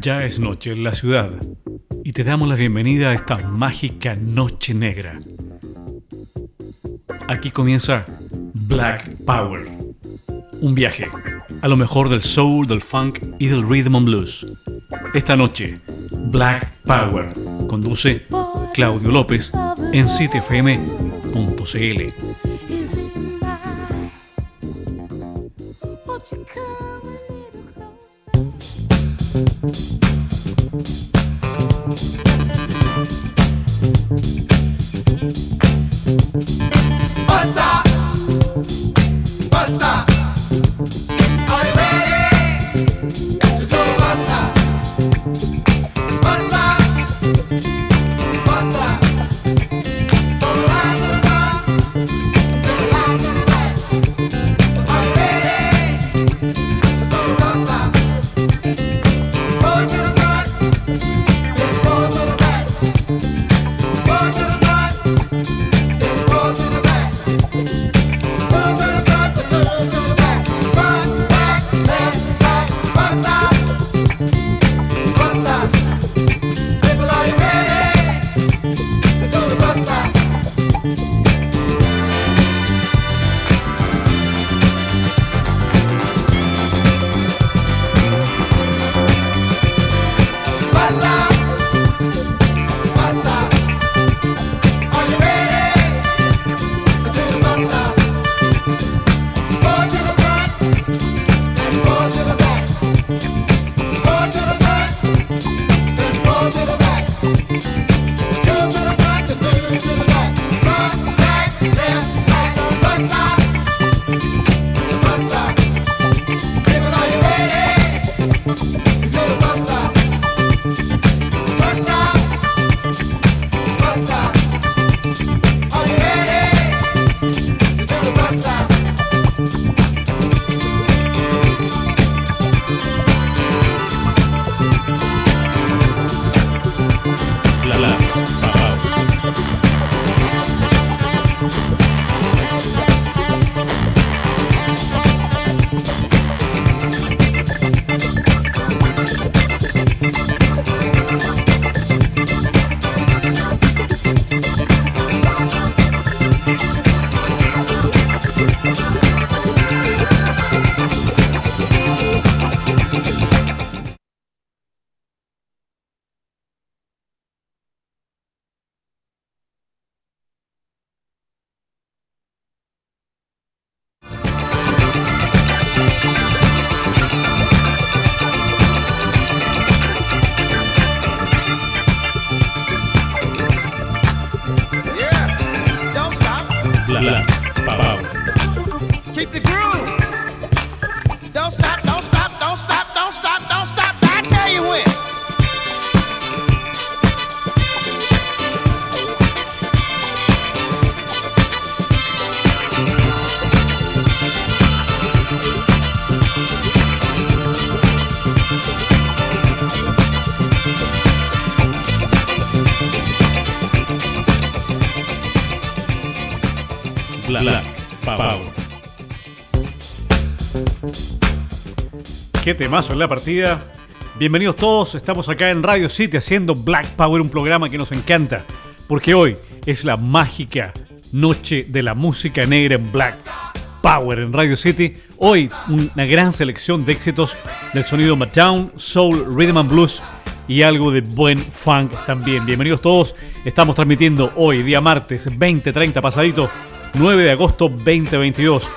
Ya es noche en la ciudad y te damos la bienvenida a esta mágica noche negra. Aquí comienza Black Power, un viaje a lo mejor del soul, del funk y del rhythm and blues. Esta noche, Black Power conduce Claudio López en cityfm.cl. Qué temazo en la partida. Bienvenidos todos, estamos acá en Radio City haciendo Black Power, un programa que nos encanta, porque hoy es la mágica noche de la música negra en Black Power en Radio City. Hoy una gran selección de éxitos del sonido Motown, Soul, Rhythm and Blues y algo de buen funk también. Bienvenidos todos, estamos transmitiendo hoy, día martes 20-30 pasadito, 9 de agosto 2022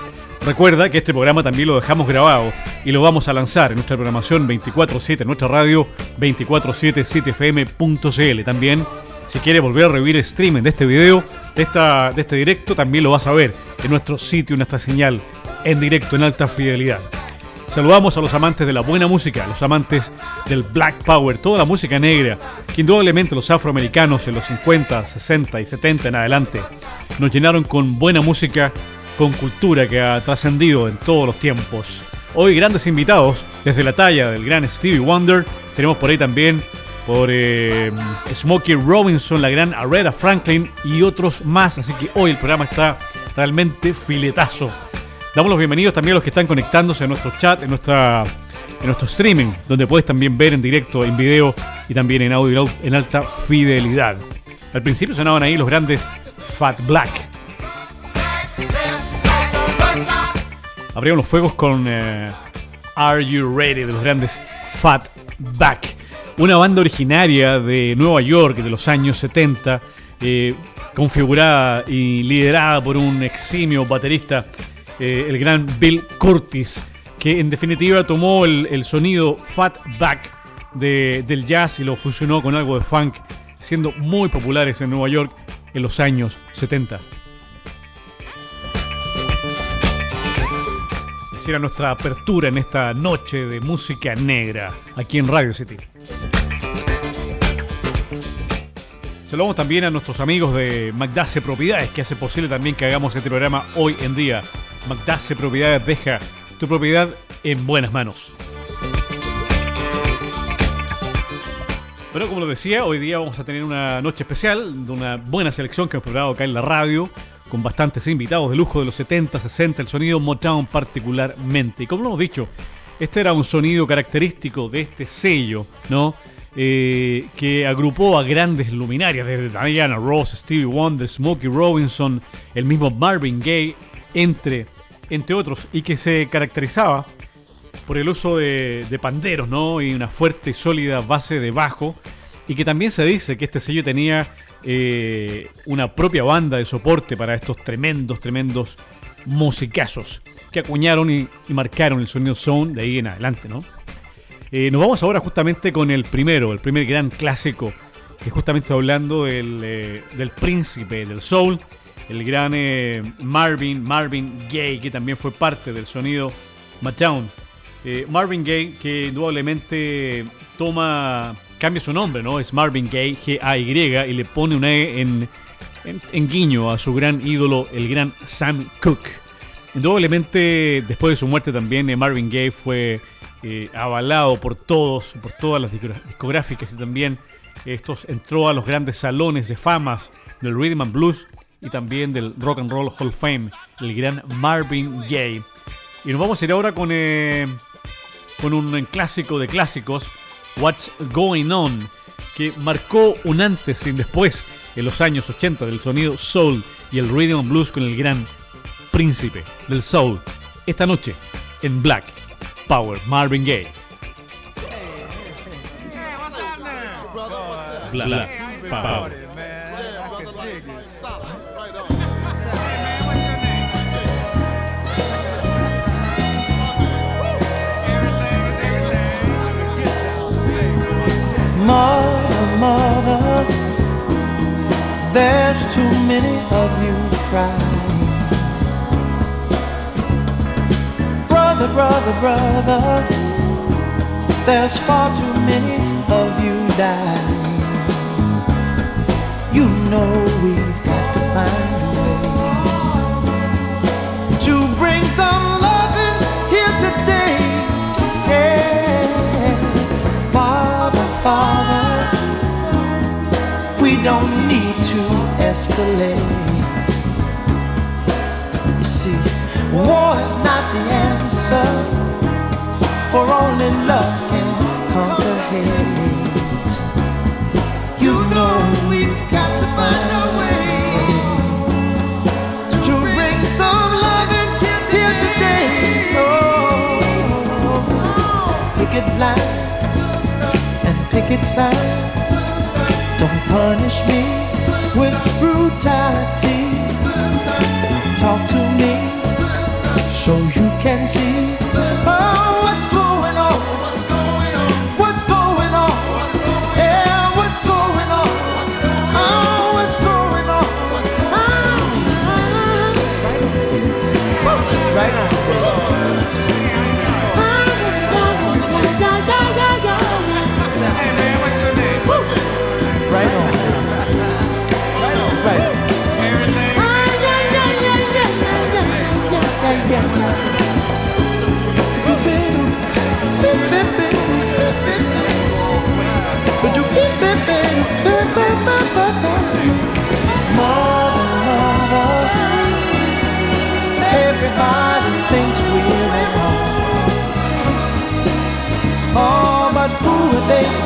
Recuerda que este programa también lo dejamos grabado y lo vamos a lanzar en nuestra programación 24-7, en nuestra radio 247 También, si quieres volver a revivir streaming de este video, de, esta, de este directo, también lo vas a ver en nuestro sitio, en nuestra señal en directo, en alta fidelidad. Saludamos a los amantes de la buena música, los amantes del Black Power, toda la música negra, que indudablemente los afroamericanos en los 50, 60 y 70 en adelante nos llenaron con buena música con cultura que ha trascendido en todos los tiempos. Hoy grandes invitados, desde la talla del gran Stevie Wonder, tenemos por ahí también por eh, Smokey Robinson, la gran Aretha Franklin y otros más, así que hoy el programa está realmente filetazo. Damos los bienvenidos también a los que están conectándose a nuestro chat, en, nuestra, en nuestro streaming, donde puedes también ver en directo, en video y también en audio en alta fidelidad. Al principio sonaban ahí los grandes Fat Black. Abrieron los fuegos con eh, Are You Ready de los grandes Fat Back. Una banda originaria de Nueva York de los años 70, eh, configurada y liderada por un eximio baterista eh, el gran Bill Curtis, que en definitiva tomó el, sonido fat back del jazz y lo fusionó con algo de funk, siendo muy populares en Nueva York en los años 70. Era nuestra apertura en esta noche de música negra aquí en Radio City. Saludamos también a nuestros amigos de Magdase Propiedades que hace posible también que hagamos este programa hoy en día. Magdase Propiedades deja tu propiedad en buenas manos. Bueno, como lo decía, hoy día vamos a tener una noche especial de una buena selección que hemos preparado acá en la radio, con bastantes invitados de lujo de los 70, 60, el sonido Motown particularmente. Y como lo hemos dicho, este era un sonido característico de este sello, ¿no? Eh, que agrupó a grandes luminarias, desde Diana Ross, Stevie Wonder, Smokey Robinson, el mismo Marvin Gaye, entre entre otros, y que se caracterizaba por el uso de, panderos, ¿no? Y una fuerte y sólida base de bajo, y que también se dice que este sello tenía eh, una propia banda de soporte para estos tremendos, tremendos musicazos que acuñaron y, marcaron el sonido sound de ahí en adelante, ¿no? Eh, nos vamos ahora justamente con el primero, el primer gran clásico, que justamente está hablando del, eh, del príncipe del soul, el gran Marvin, Marvin Gaye, que también fue parte del sonido Motown. Marvin Gaye, que indudablemente toma, cambia su nombre, ¿no? Es Marvin Gaye, G-A-Y, y le pone una E en, guiño a su gran ídolo, el gran Sam Cooke. Indudablemente, después de su muerte también, eh, Marvin Gaye fue avalado por todos, por todas las discográficas y también estos entró a los grandes salones de famas del rhythm and blues y también del Rock and Roll Hall of Fame, el gran Marvin Gaye. Y nos vamos a ir ahora con, eh, con un clásico de clásicos, What's Going On, que marcó un antes y un después en los años 80 del sonido soul y el rhythm and blues con el gran príncipe del soul. Esta noche en Black Power, Marvin Gaye. Black Power. Mother, mother, there's too many of you crying. Brother, brother, brother, there's far too many of you dying. You know we've got to find a way to bring some loving don't need to escalate. You see, war is not the answer, for only love can conquer hate. You know we've got to find a way to bring some loving here today. Oh, picket lines and picket signs. Punish me with brutality. Talk to me so you can see oh, what's going on. What's going on? Yeah, what's going on? Oh, what's going on? Ah, right now.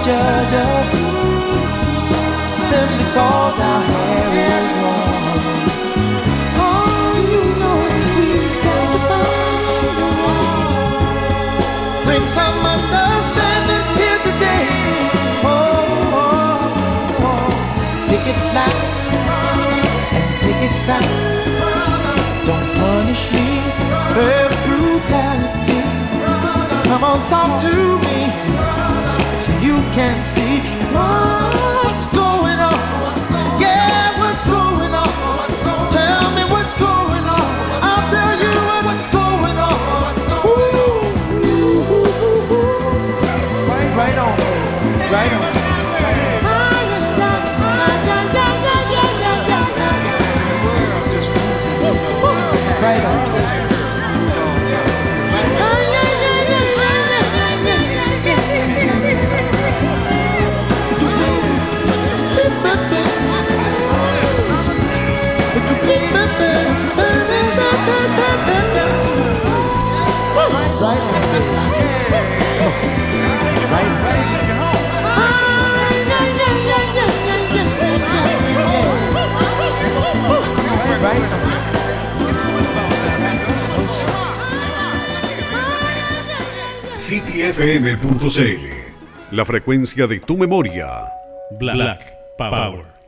Just simply cause our hair is long. Oh, you know we've got to find a way. Some understanding here today. Oh, oh, oh. pick it and pick it. Don't punish me with brutality. Come on, talk to me. Can see what's going on. Yeah, what's going on? Tell me what's going on. I'll tell you what's going on. Ooh, right on, right on. Right on. cityfm.cl La frecuencia de tu memoria. Black, Power.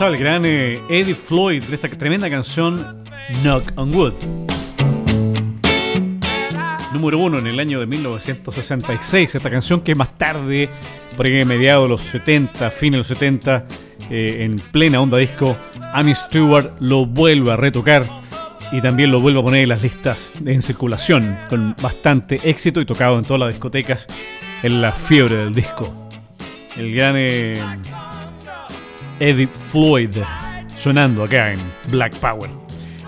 El gran eh, Eddie Floyd con esta tremenda canción Knock on Wood. Número uno en el año de 1966. Esta canción que más tarde, por ahí mediados de los 70, fines de los 70, eh, en plena onda disco, Amy Stewart lo vuelve a retocar y también lo vuelve a poner en las listas en circulación con bastante éxito y tocado en todas las discotecas en la fiebre del disco. El gran eh, Eddie Floyd sonando acá en Black Power.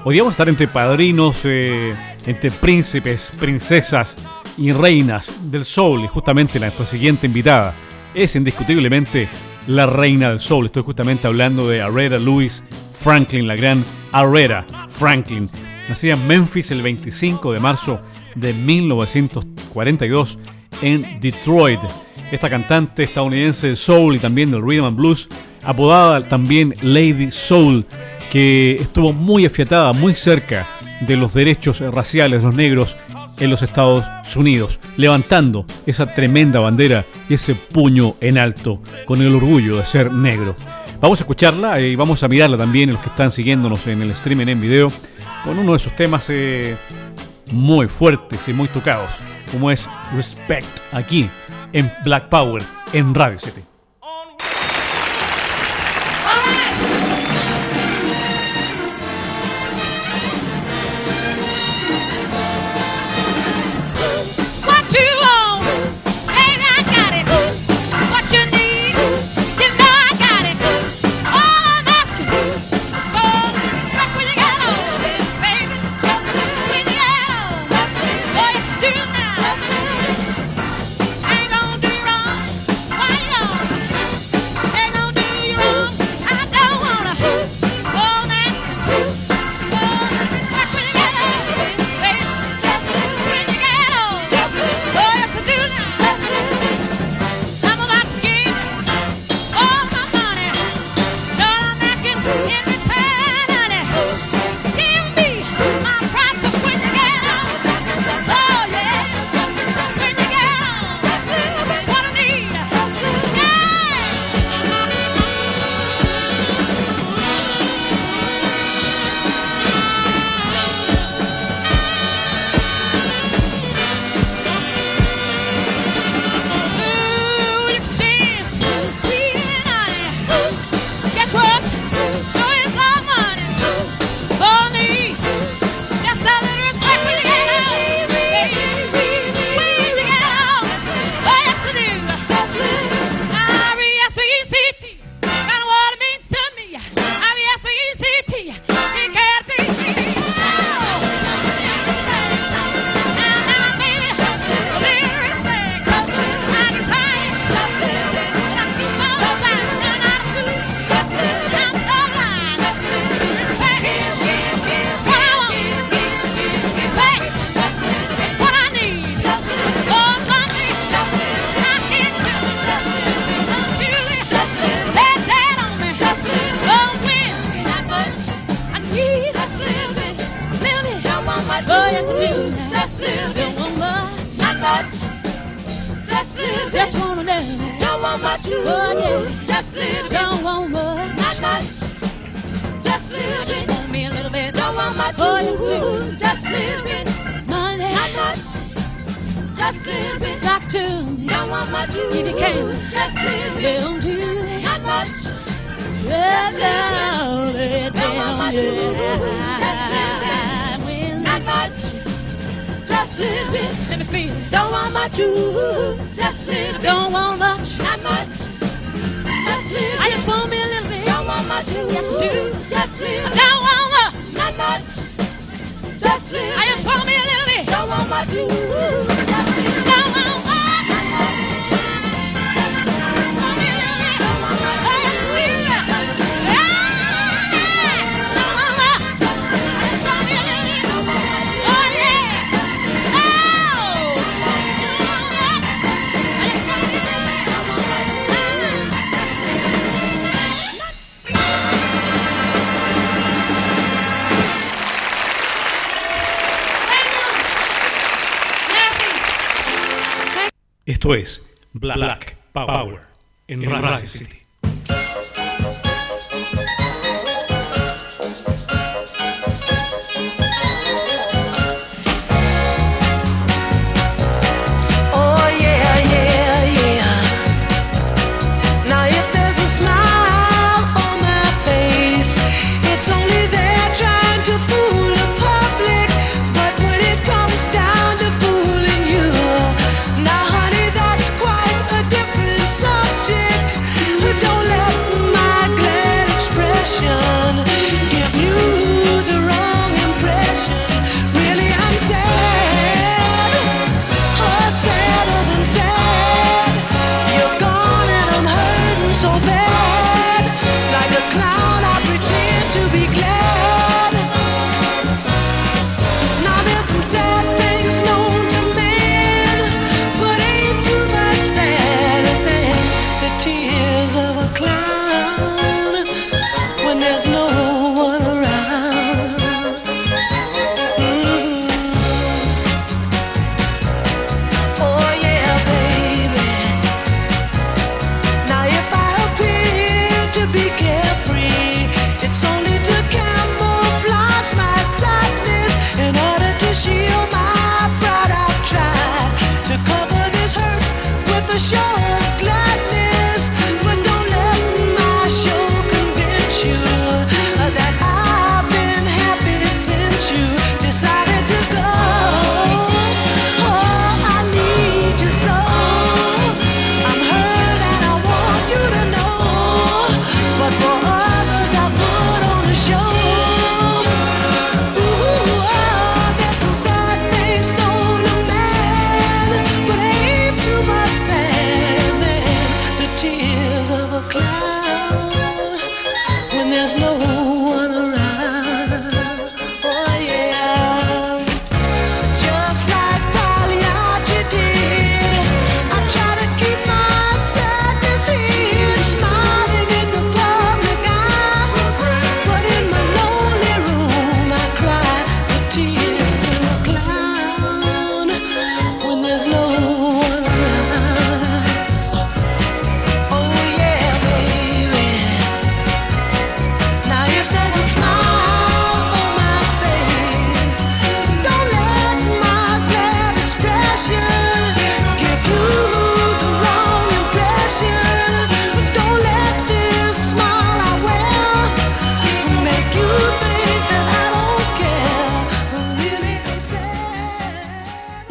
A estar entre padrinos, eh, entre príncipes, princesas y reinas del soul y justamente la nuestra siguiente invitada es indiscutiblemente la reina del soul. Estoy justamente hablando de Aretha Louis Franklin, la gran Aretha Franklin. Nacida en Memphis el 25 de marzo de 1942 en Detroit. Esta cantante estadounidense del soul y también del rhythm and blues, apodada también Lady Soul, que estuvo muy afiatada, muy cerca de los derechos raciales de los negros en los Estados Unidos, levantando esa tremenda bandera y ese puño en alto con el orgullo de ser negro. Vamos a escucharla y vamos a mirarla también, los que están siguiéndonos en el streaming en video, con uno de esos temas eh, muy fuertes y muy tocados, como es Respect, aquí en Black Power, en Radio just a little bit. Let me see. Don't want much, ooh, just little bit. Don't want much, not much, just a little bit. I just want me a little bit. Don't want much, ooh, yes, do. just little bit. Don't want much, not much, just a little bit. I just want me a little bit. Don't want much, ooh, just Esto es Black, Power en Radio City.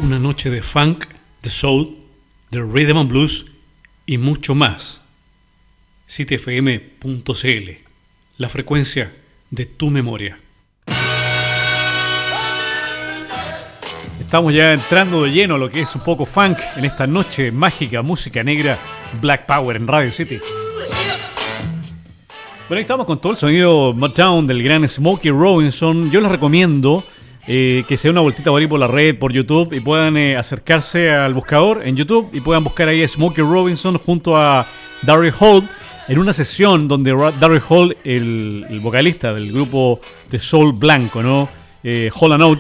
Una noche de funk, de soul, de rhythm and blues y mucho más. cityfm.cl, la frecuencia de tu memoria. Estamos ya entrando de lleno a lo que es un poco funk en esta noche mágica, música negra, Black Power en Radio City. Bueno, ahí estamos con todo el sonido Motown del gran Smokey Robinson. Yo les recomiendo eh, que se den una vueltita por ahí por la red, por YouTube y puedan eh, acercarse al buscador en YouTube y puedan buscar ahí a Smokey Robinson junto a Darryl Hall en una sesión donde Darryl Hall, el, vocalista del grupo de Soul Blanco, ¿no? Eh, Hall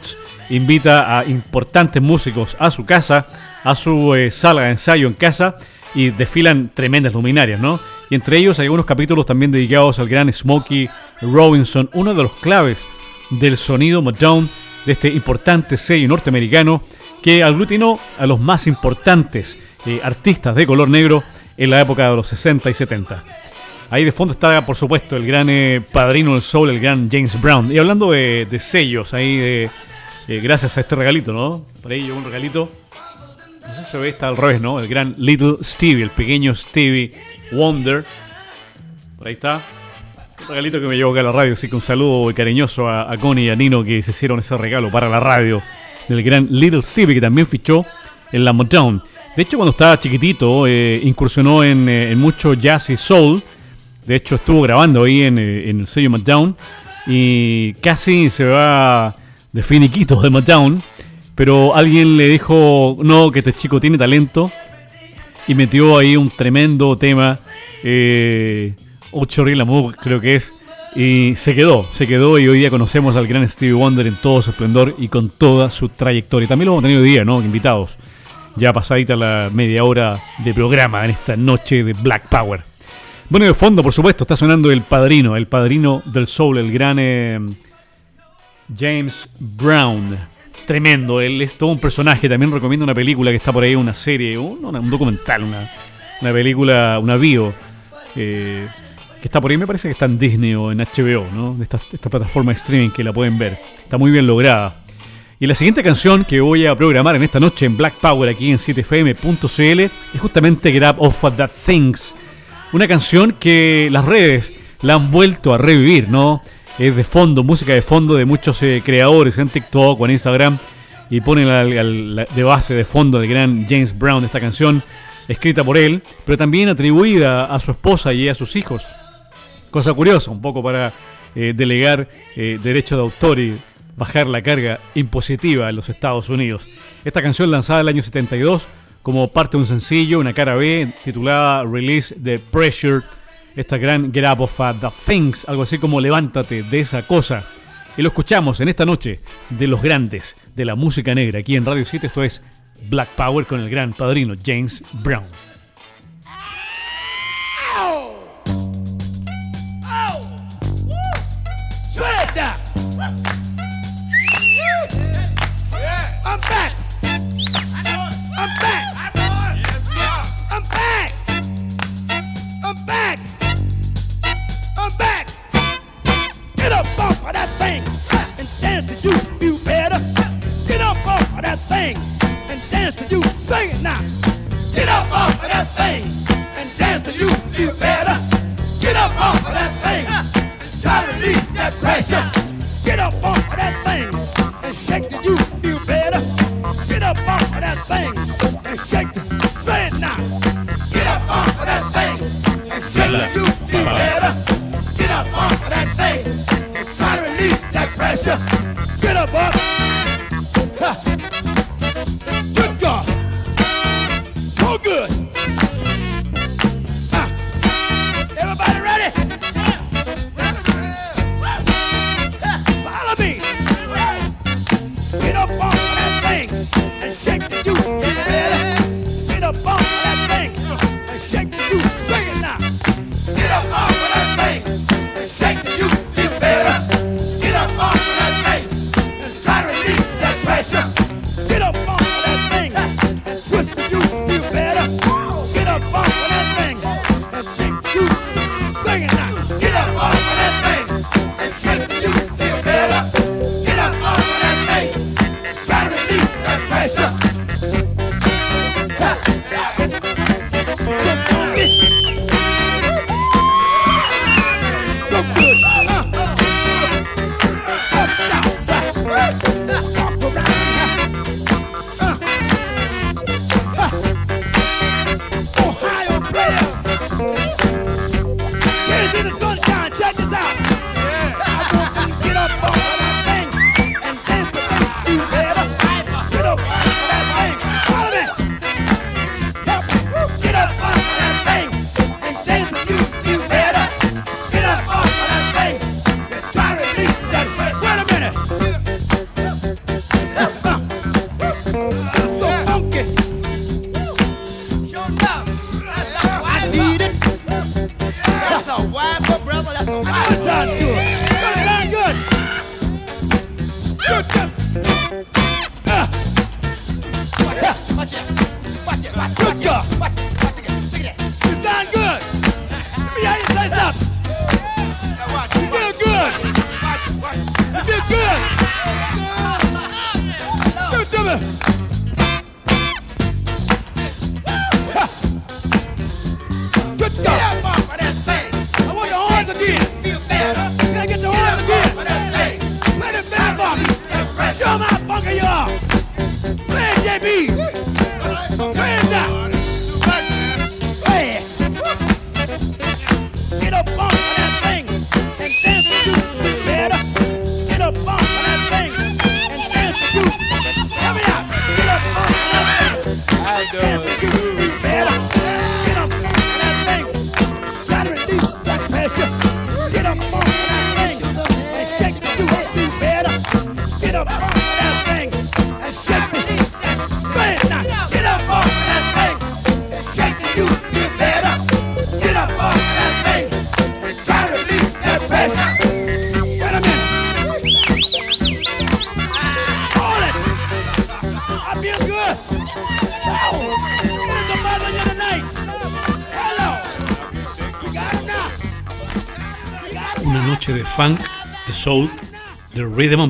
invita a importantes músicos a su casa, a su eh, sala de ensayo en casa y desfilan tremendas luminarias, ¿no? Y entre ellos hay algunos capítulos también dedicados al gran Smokey Robinson, uno de los claves del sonido Motown de este importante sello norteamericano que aglutinó a los más importantes eh, artistas de color negro en la época de los 60 y 70. Ahí de fondo está, por supuesto, el gran eh, padrino del soul, el gran James Brown. Y hablando de, de sellos, ahí de, eh, gracias a este regalito, ¿no? Por ahí un regalito. No sé si se ve, está al revés, ¿no? El gran Little Stevie, el pequeño Stevie Wonder. Por ahí está. Un regalito que me llegó acá a la radio, así que un saludo cariñoso a, Connie y a Nino que se hicieron ese regalo para la radio del gran Little Stevie, que también fichó en la Motown. De hecho, cuando estaba chiquitito, eh, incursionó en, eh, en mucho jazz y soul. De hecho, estuvo grabando ahí en, eh, el sello Motown y casi se va de finiquito de Motown. Pero alguien le dijo, no, que este chico tiene talento y metió ahí un tremendo tema, eh, Ocho Real Amour creo que es, y se quedó, se quedó y hoy día conocemos al gran Stevie Wonder en todo su esplendor y con toda su trayectoria. También lo hemos tenido hoy día, ¿no? Invitados, ya pasadita la media hora de programa en esta noche de Black Power. Bueno, y de fondo, por supuesto, está sonando el padrino, el padrino del soul, el gran eh, James Brown. Tremendo, él es todo un personaje. También recomiendo una película que está por ahí, una serie, un, un documental, una, una película, una bio, eh, está por ahí, me parece que está en Disney o en HBO, ¿no? Esta, esta plataforma de streaming que la pueden ver. Está muy bien lograda. Y la siguiente canción que voy a programar en esta noche en Black Power aquí en 7fm.cl es justamente Up Off of That Things. Una canción que las redes la han vuelto a revivir, ¿no? Es de fondo, música de fondo de muchos eh, creadores en TikTok o en Instagram y ponen de base de fondo al gran James Brown esta canción escrita por él, pero también atribuida a su esposa y a sus hijos. Cosa curiosa, un poco para eh, delegar eh, derecho de autor y bajar la carga impositiva en los Estados Unidos. Esta canción lanzada en el año 72 como parte de un sencillo, una cara B, titulada Release the Pressure, esta gran Get Up of the Things, algo así como Levántate de esa cosa. Y lo escuchamos en esta noche de los grandes de la música negra, aquí en Radio 7, esto es Black Power con el gran padrino James Brown. of that thing and dance to you. You better get up off of that thing and dance to you. Sing it now. Get up, Bob.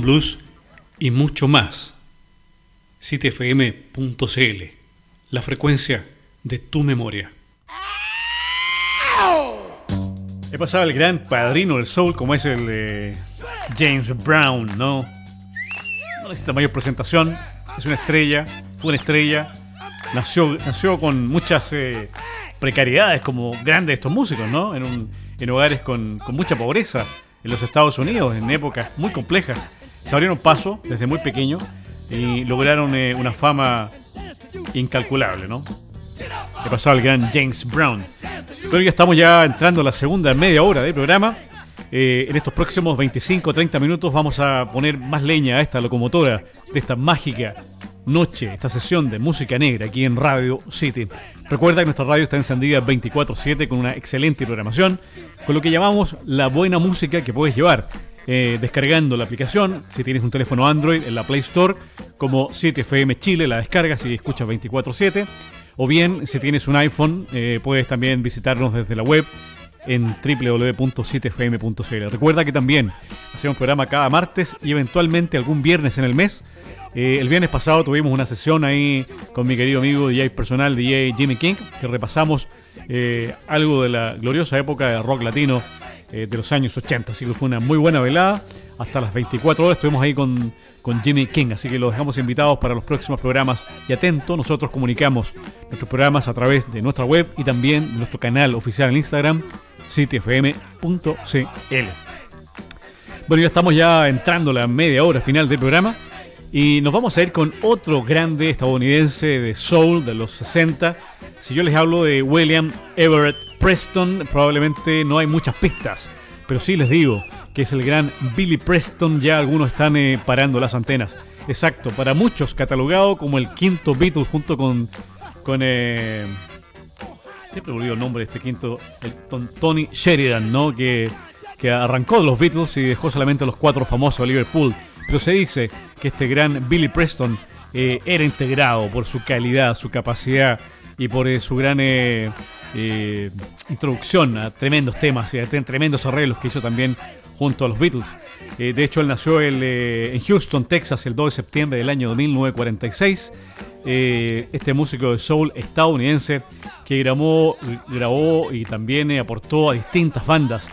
blues y mucho más. citfm.cl, la frecuencia de tu memoria. He pasado el gran padrino del soul como es el eh, James Brown, ¿no? No necesita mayor presentación, es una estrella, fue una estrella, nació, nació con muchas eh, precariedades como grandes estos músicos, ¿no? En, un, en hogares con, con mucha pobreza en los Estados Unidos, en épocas muy complejas se abrieron paso desde muy pequeño y lograron eh, una fama incalculable, ¿no? Le pasó al gran James Brown. Pero ya estamos ya entrando a la segunda media hora del programa. Eh, en estos próximos 25 30 minutos vamos a poner más leña a esta locomotora de esta mágica noche, esta sesión de música negra aquí en Radio City. Recuerda que nuestra radio está encendida 24/7 con una excelente programación, con lo que llamamos la buena música que puedes llevar eh, descargando la aplicación, si tienes un teléfono Android en la Play Store, como 7FM Chile, la descargas y escuchas 24/7. O bien, si tienes un iPhone, eh, puedes también visitarnos desde la web en www.7fm.cl. Recuerda que también hacemos programa cada martes y eventualmente algún viernes en el mes. Eh, el viernes pasado tuvimos una sesión ahí con mi querido amigo DJ personal, DJ Jimmy King, que repasamos algo de la gloriosa época de rock latino eh, de los años 80. Así que fue una muy buena velada. Hasta las 24 horas estuvimos ahí con, con Jimmy King. Así que los dejamos invitados para los próximos programas. Y atento, nosotros comunicamos nuestros programas a través de nuestra web y también nuestro canal oficial en Instagram, cityfm.cl. Bueno, ya estamos ya entrando la media hora final del programa. Y nos vamos a ir con otro grande estadounidense de soul de los 60. Si yo les hablo de William Everett Preston, probablemente no hay muchas pistas. Pero sí les digo que es el gran Billy Preston. Ya algunos están eh, parando las antenas. Exacto, para muchos catalogado como el quinto Beatles junto con... con eh, siempre me olvido el nombre de este quinto, el ton- Tony Sheridan, ¿no? Que, que arrancó de los Beatles y dejó solamente a los cuatro famosos de Liverpool. Pero se dice que este gran Billy Preston eh, era integrado por su calidad, su capacidad y por eh, su gran eh, eh, introducción a tremendos temas y a tre- tremendos arreglos que hizo también junto a los Beatles. Eh, de hecho, él nació eh, en Houston, Texas, el 2 de septiembre del año 1946. Eh, este músico de soul estadounidense que grabó, grabó y también aportó a distintas bandas.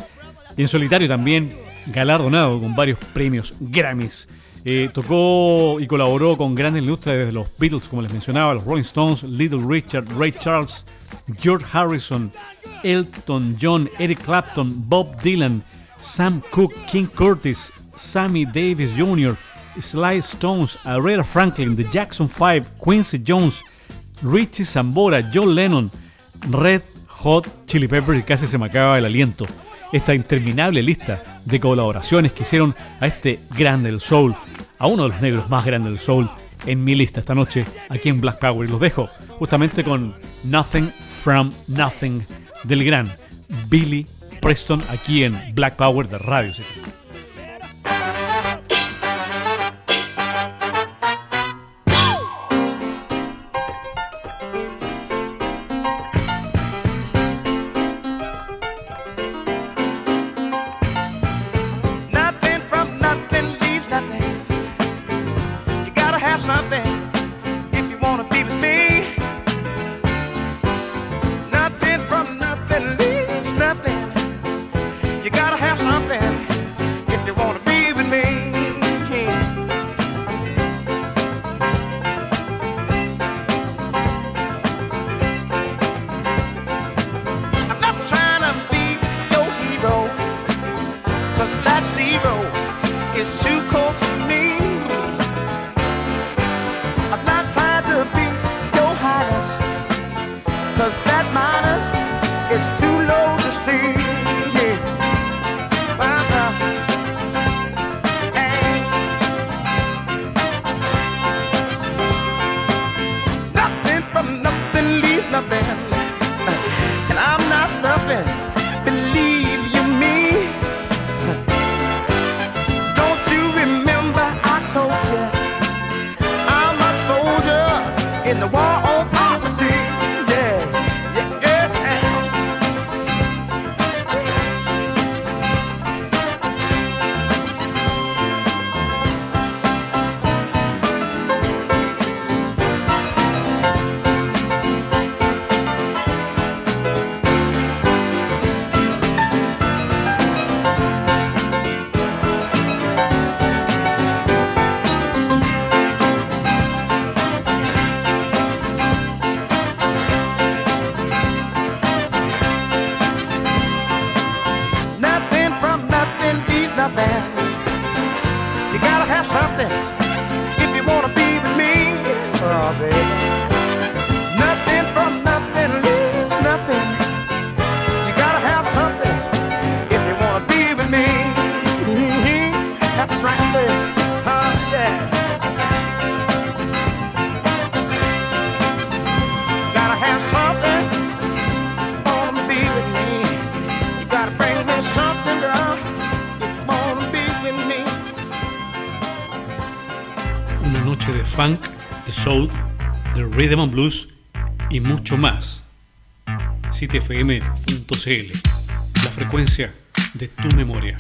Y en solitario también galardonado con varios premios Grammys. Eh, tocó y colaboró con grandes ilustres desde los Beatles, como les mencionaba, los Rolling Stones, Little Richard, Ray Charles, George Harrison, Elton John, Eric Clapton, Bob Dylan, Sam Cooke, King Curtis, Sammy Davis Jr., Sly Stones, Aretha Franklin, The Jackson 5, Quincy Jones, Richie Sambora, John Lennon, Red Hot Chili Peppers y casi se me acaba el aliento. Esta interminable lista de colaboraciones que hicieron a este grande del soul, a uno de los negros más grandes del soul, en mi lista esta noche aquí en Black Power. Y los dejo justamente con Nothing from Nothing del gran Billy Preston aquí en Black Power de Radio City. Funk, de soul, de rhythm and blues y mucho más. cityfm.cl, la frecuencia de tu memoria.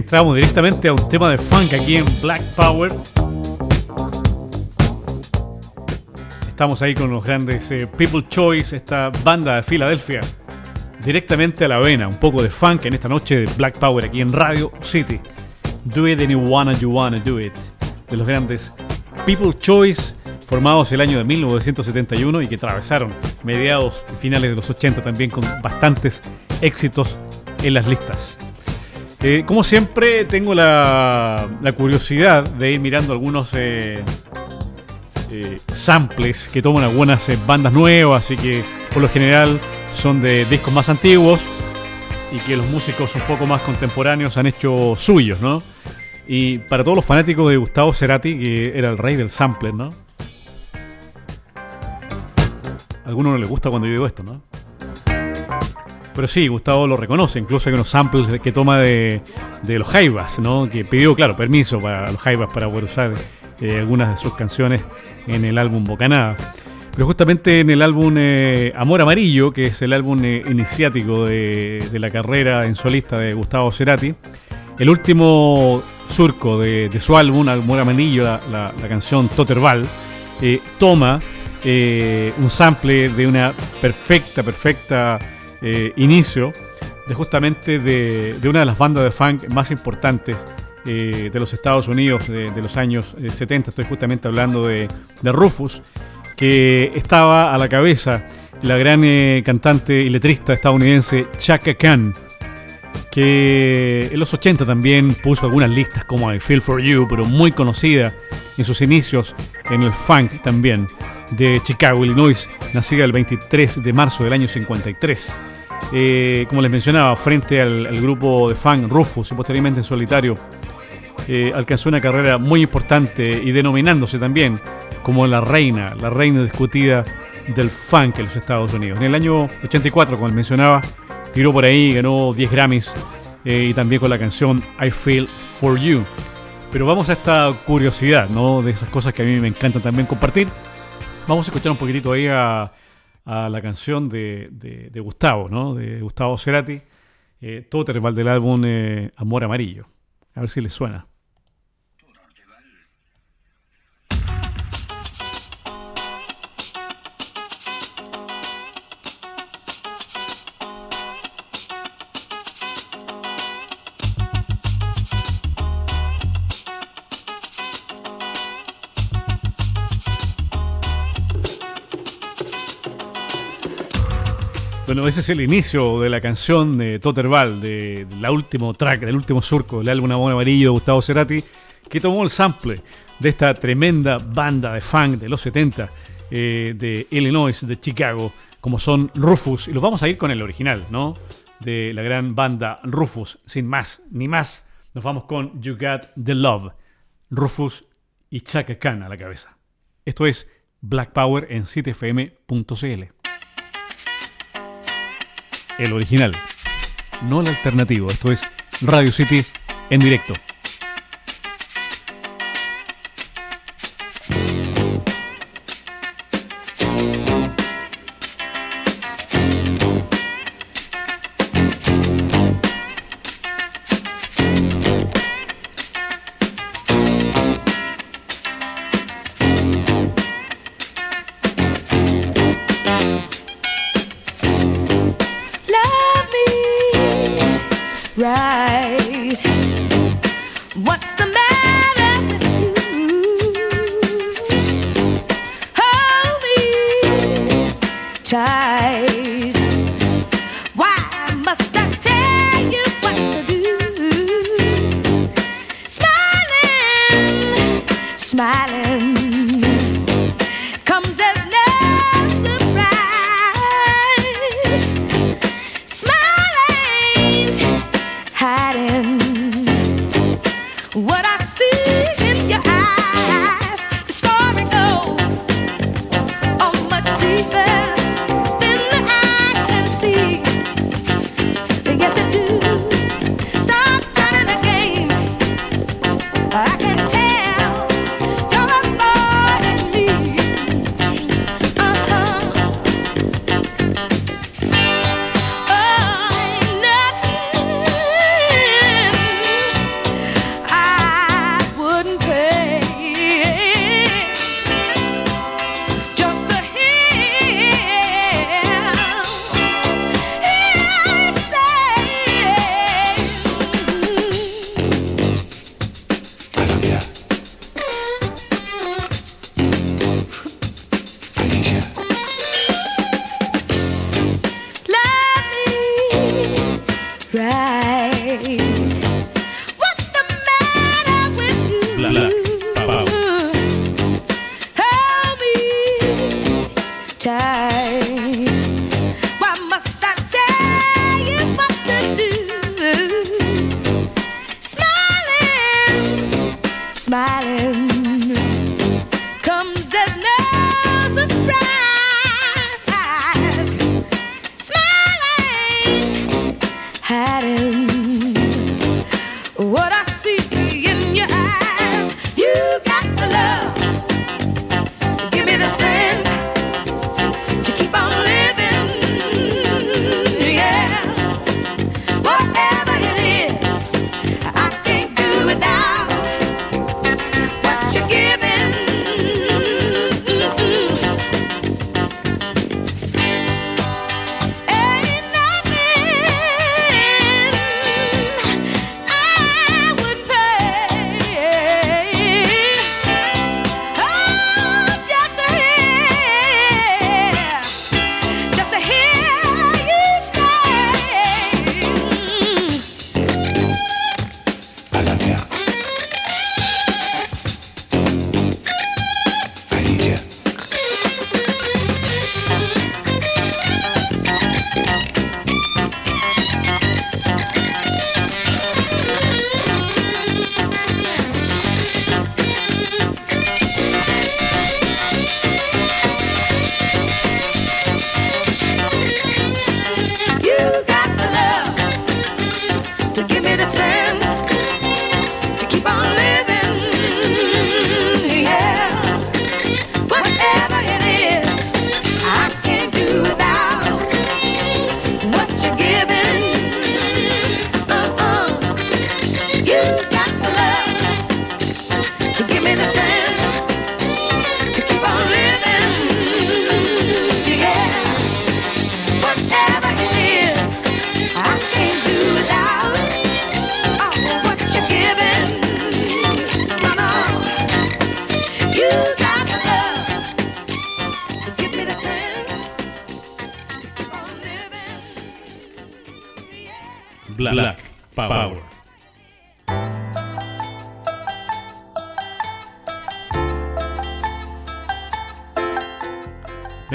Entramos directamente a un tema de funk aquí en Black Power. Estamos ahí con los grandes eh, People Choice, esta banda de Filadelfia. Directamente a la vena, un poco de funk en esta noche de Black Power aquí en Radio City. Do it and you wanna, you wanna do it. De los grandes People Choice, formados el año de 1971 y que atravesaron mediados y finales de los 80 también con bastantes éxitos en las listas. Eh, como siempre, tengo la, curiosidad de ir mirando algunos eh, eh, samples que toman algunas eh, bandas nuevas y que por lo general son de discos más antiguos y que los músicos un poco más contemporáneos han hecho suyos, ¿no? Y para todos los fanáticos de Gustavo Cerati, que era el rey del sampler, ¿no? A algunos no les gusta cuando yo digo esto, ¿no? Pero sí, Gustavo lo reconoce, incluso hay unos samples que toma de, de los Jaivas, ¿no? Que pidió, claro, permiso para los Jaivas para poder usar eh, algunas de sus canciones en el álbum Bocanada. Pero justamente en el álbum eh, Amor Amarillo, que es el álbum eh, iniciático de, de, la carrera en solista de Gustavo Cerati, el último surco de, de su álbum, Amor Amarillo, la, la, la canción Toterbal, eh, toma un sample de una perfecta, perfecta eh, inicio de justamente de, de, una de las bandas de funk más importantes eh, de los Estados Unidos de, de los años eh, 70. Estoy justamente hablando de, de Rufus, que estaba a la cabeza la gran eh, cantante y letrista estadounidense Chaka Khan, que en los 80 también puso algunas listas como I Feel For You, pero muy conocida en sus inicios en el funk también, de Chicago, Illinois, nacida el 23 de marzo del año 53. Eh, como les mencionaba, frente al, grupo de funk Rufus y posteriormente en solitario, eh, alcanzó una carrera muy importante y denominándose también como la reina, la reina discutida del funk en los Estados Unidos. En el año 84, como les mencionaba, tiró por ahí, ganó 10 Grammys eh, y también con la canción I Feel For You. Pero vamos a esta curiosidad, ¿no? De esas cosas que a mí me encantan también compartir. Vamos a escuchar un poquitito ahí a, a la canción de, Gustavo, ¿no? De Gustavo Cerati, eh, Totterval del álbum eh, Amor Amarillo. A ver si les suena. Ese es el inicio de la canción de Totterval, de, de la último track, del último surco del álbum Amor Amarillo de Gustavo Cerati, que tomó el sample de esta tremenda banda de funk de los 70 eh, de Illinois, de Chicago, como son Rufus. Y los vamos a ir con el original, ¿no? De la gran banda Rufus, sin más ni más. Nos vamos con You Got the Love, Rufus y Chaka Khan a la cabeza. Esto es Black Power en cityfm.cl. El original, no el alternativo. Esto es Radio City en directo.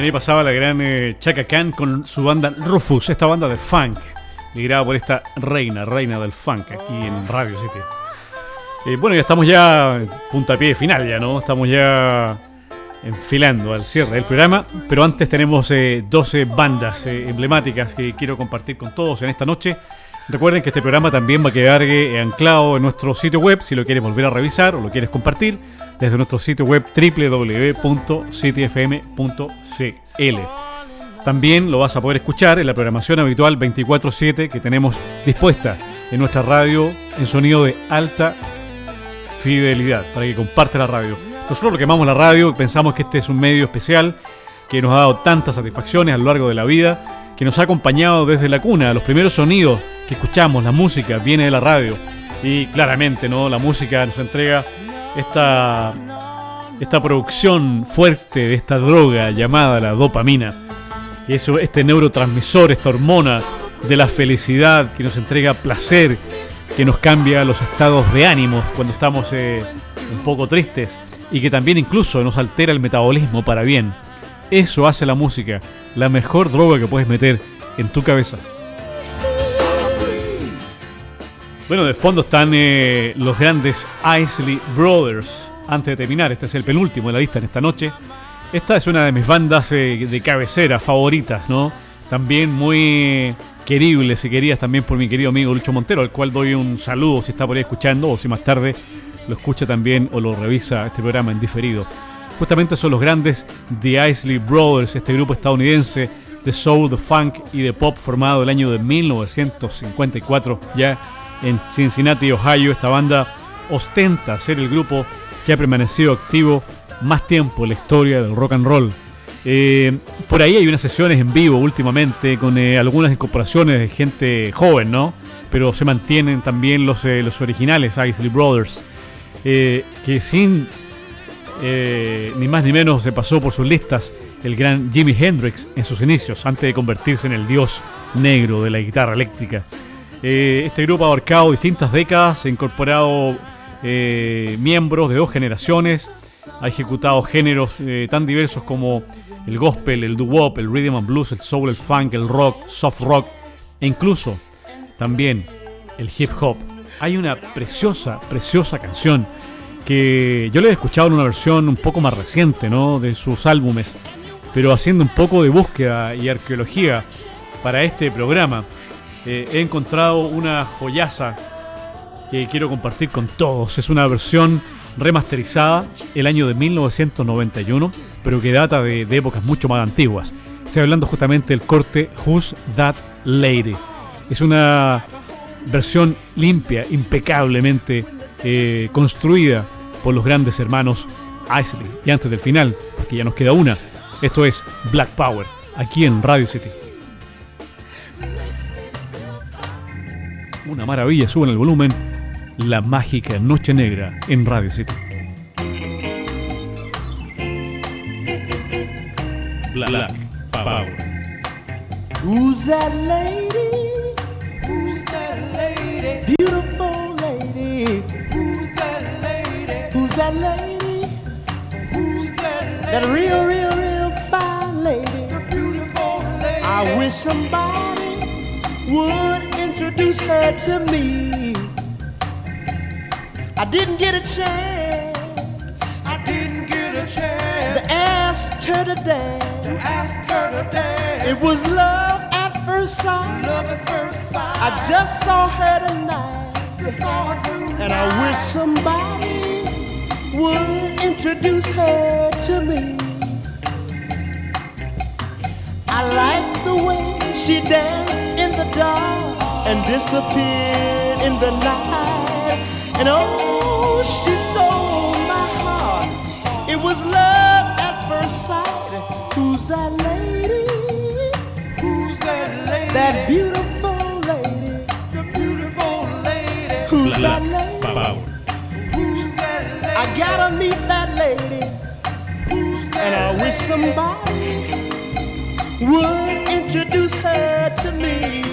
Ahí pasaba la gran eh, Chaka Khan con su banda Rufus, esta banda de funk, liderada por esta reina, reina del funk, aquí en Radio City. Eh, bueno, ya estamos ya puntapié final, ya, ¿no? Estamos ya enfilando al cierre del programa, pero antes tenemos eh, 12 bandas eh, emblemáticas que quiero compartir con todos en esta noche. Recuerden que este programa también va a quedar eh, anclado en nuestro sitio web si lo quieres volver a revisar o lo quieres compartir desde nuestro sitio web www.cityfm.cl. También lo vas a poder escuchar en la programación habitual 24/7 que tenemos dispuesta en nuestra radio en sonido de alta fidelidad para que comparte la radio. Nosotros lo que amamos la radio, pensamos que este es un medio especial que nos ha dado tantas satisfacciones a lo largo de la vida, que nos ha acompañado desde la cuna. Los primeros sonidos que escuchamos, la música, viene de la radio. Y claramente, ¿no? La música nos entrega esta, esta producción fuerte de esta droga llamada la dopamina. Y eso, este neurotransmisor, esta hormona de la felicidad que nos entrega placer, que nos cambia los estados de ánimo cuando estamos eh, un poco tristes y que también incluso nos altera el metabolismo para bien. Eso hace la música, la mejor droga que puedes meter en tu cabeza. Bueno, de fondo están eh, los grandes Isley Brothers. Antes de terminar, este es el penúltimo de la lista en esta noche. Esta es una de mis bandas eh, de cabecera favoritas, ¿no? También muy querible, si querías, también por mi querido amigo Lucho Montero, al cual doy un saludo si está por ahí escuchando o si más tarde lo escucha también o lo revisa este programa en diferido. Justamente son los grandes The Isley Brothers, este grupo estadounidense de soul, de funk y de pop formado el año de 1954 ya en Cincinnati, Ohio. Esta banda ostenta ser el grupo que ha permanecido activo más tiempo en la historia del rock and roll. Eh, por ahí hay unas sesiones en vivo últimamente con eh, algunas incorporaciones de gente joven, ¿no? Pero se mantienen también los, eh, los originales Isley Brothers, eh, que sin ni más ni menos se pasó por sus listas el gran Jimi Hendrix en sus inicios, antes de convertirse en el dios negro de la guitarra eléctrica. Eh, este grupo ha abarcado distintas décadas, ha incorporado eh, miembros de dos generaciones, ha ejecutado géneros eh, tan diversos como el gospel, el doo-wop, el rhythm and blues, el soul, el funk, el rock, soft rock e incluso también el hip hop. Hay una preciosa, preciosa canción que yo le he escuchado en una versión un poco más reciente, ¿no? De sus álbumes, pero haciendo un poco de búsqueda y arqueología para este programa, eh, he encontrado una joyaza que quiero compartir con todos. Es una versión remasterizada el año de 1991, pero que data de, de épocas mucho más antiguas. Estoy hablando justamente del corte Who's That Lady. Es una versión limpia, impecablemente eh, construida por los grandes hermanos Isley. Y antes del final, porque ya nos queda una, esto es Black Power, aquí en Radio City. Una maravilla, suben el volumen. La mágica Noche Negra en Radio City. Black, Power. Who's that lady? Who's that lady? Beautiful lady. Who's that lady? Who's that lady? Who's that lady? That real, real, real fine lady. The beautiful lady. I wish somebody would introduce her to me. I didn't get a chance. I didn't get a chance to ask her to dance. To ask her to dance. It was love at first sight. Love at first sight. I just saw her tonight. Just saw her tonight. And I wish somebody would introduce her to me. I like the way she danced in the dark and disappeared in the night. And oh, she stole my heart. It was love at first sight. Who's that lady? Who's that lady? That beautiful lady. The beautiful lady. Who's that lady? Power. Who's that lady? I gotta meet that lady. Who's that and I wish somebody would introduce her to me.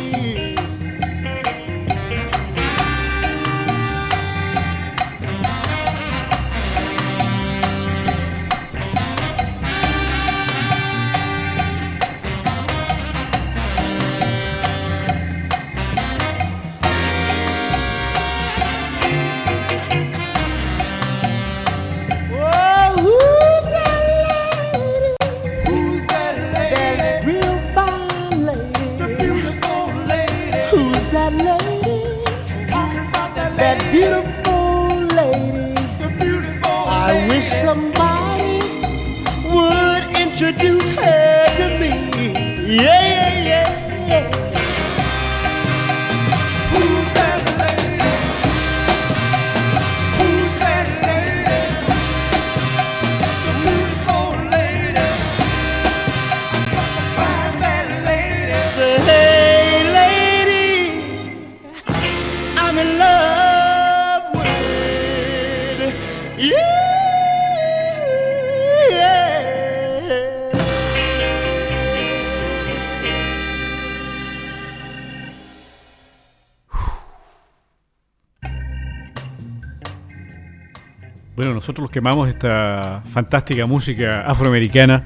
Quemamos esta fantástica música afroamericana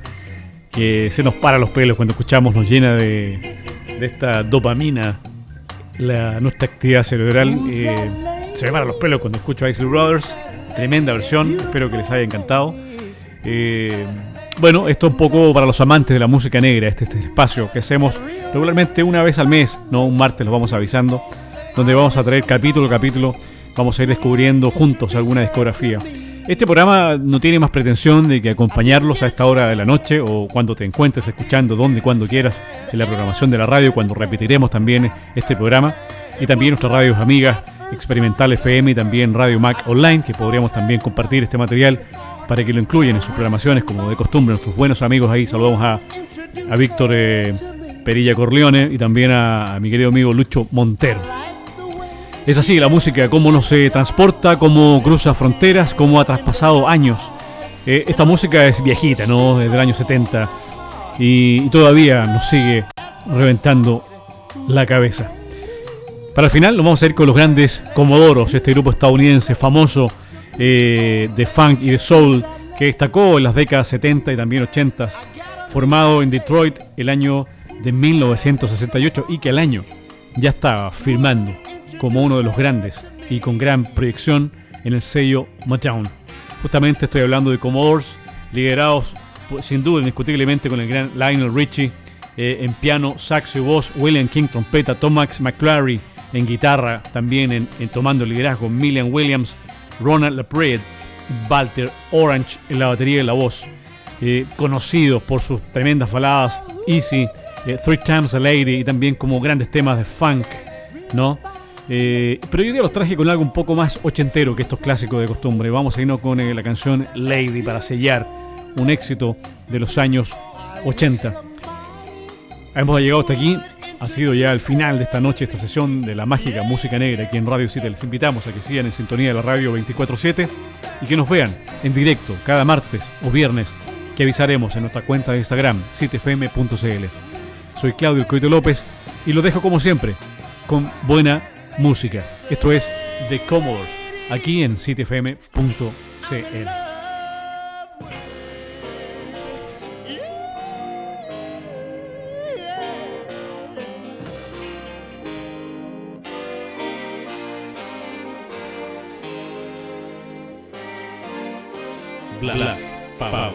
que se nos para los pelos cuando escuchamos, nos llena de, de esta dopamina, la, nuestra actividad cerebral. eh, se me para los pelos cuando escucho Isley Brothers, tremenda versión, espero que les haya encantado. Eh, bueno, esto un poco para los amantes de la música negra, este, este espacio que hacemos regularmente una vez al mes, no un martes lo vamos avisando, donde vamos a traer capítulo a capítulo, vamos a ir descubriendo juntos alguna discografía. Este programa no tiene más pretensión de que acompañarlos a esta hora de la noche o cuando te encuentres escuchando, donde y cuando quieras, en la programación de la radio, cuando repetiremos también este programa, y también nuestras radios amigas, Experimental FM y también Radio Mac Online, que podríamos también compartir este material para que lo incluyan en sus programaciones, como de costumbre, nuestros buenos amigos ahí. Saludamos a, a Víctor eh, Perilla Corleone y también a, a mi querido amigo Lucho Montero. Es así, la música, cómo nos se transporta, cómo cruza fronteras, cómo ha traspasado años. Eh, esta música es viejita, ¿no? Es del año 70 y, y todavía nos sigue reventando la cabeza. Para el final nos vamos a ir con los grandes Comodoros, este grupo estadounidense famoso eh, de funk y de soul que destacó en las décadas 70 y también 80, formado en Detroit el año de 1968 y que al año ya estaba firmando como uno de los grandes y con gran proyección en el sello Motown. Justamente estoy hablando de Commodores, liderados pues, sin duda indiscutiblemente con el gran Lionel Richie eh, en piano, saxo y voz, William King trompeta, Thomas McClary en guitarra, también en, en tomando liderazgo, Millian Williams, Ronald LaPrade, Walter Orange en la batería y la voz, eh, conocidos por sus tremendas baladas, Easy, eh, Three Times a Lady y también como grandes temas de funk, ¿no? Eh, pero yo día los traje con algo un poco más ochentero que estos clásicos de costumbre. Vamos a irnos con eh, la canción Lady para sellar un éxito de los años 80. Hemos llegado hasta aquí. Ha sido ya el final de esta noche, esta sesión de la mágica música negra aquí en Radio 7. Les invitamos a que sigan en sintonía de la radio 24-7 y que nos vean en directo cada martes o viernes que avisaremos en nuestra cuenta de Instagram, 7fm.cl. Soy Claudio Coito López y lo dejo como siempre con buena música. Esto es The Commodores, aquí en 7fm.cl. Black Power.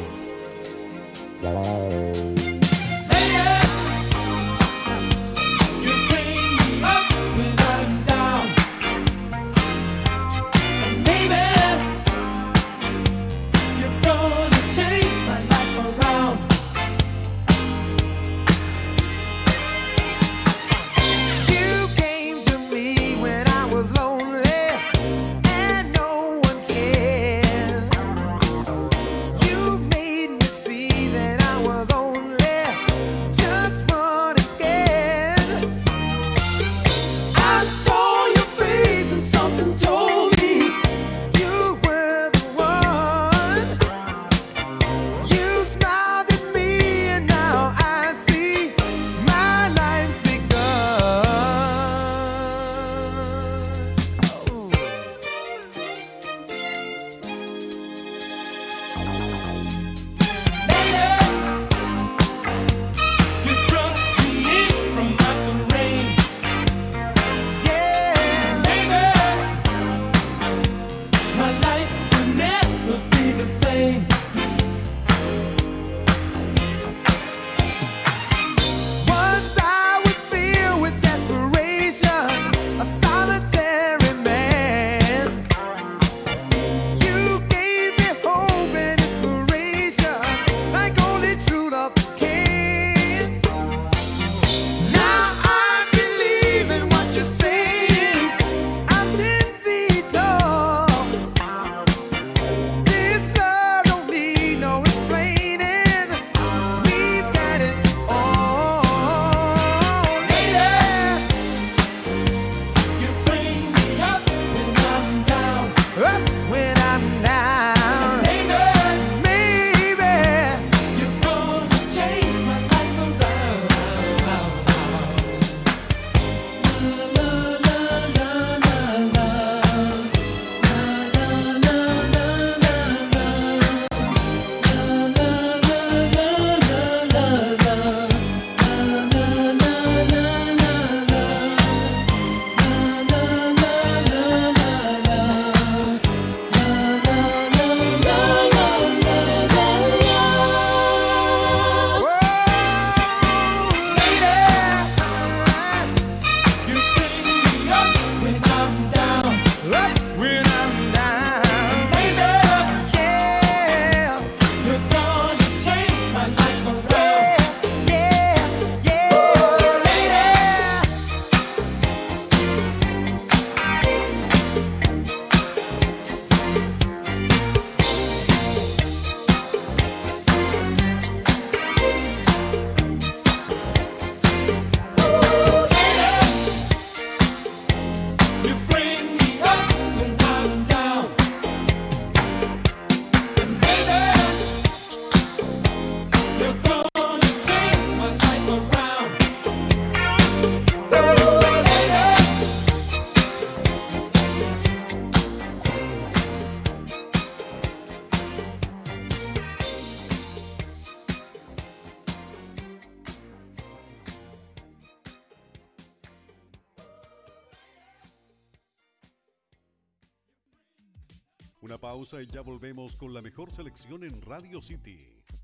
Y ya volvemos con la mejor selección en Radio City.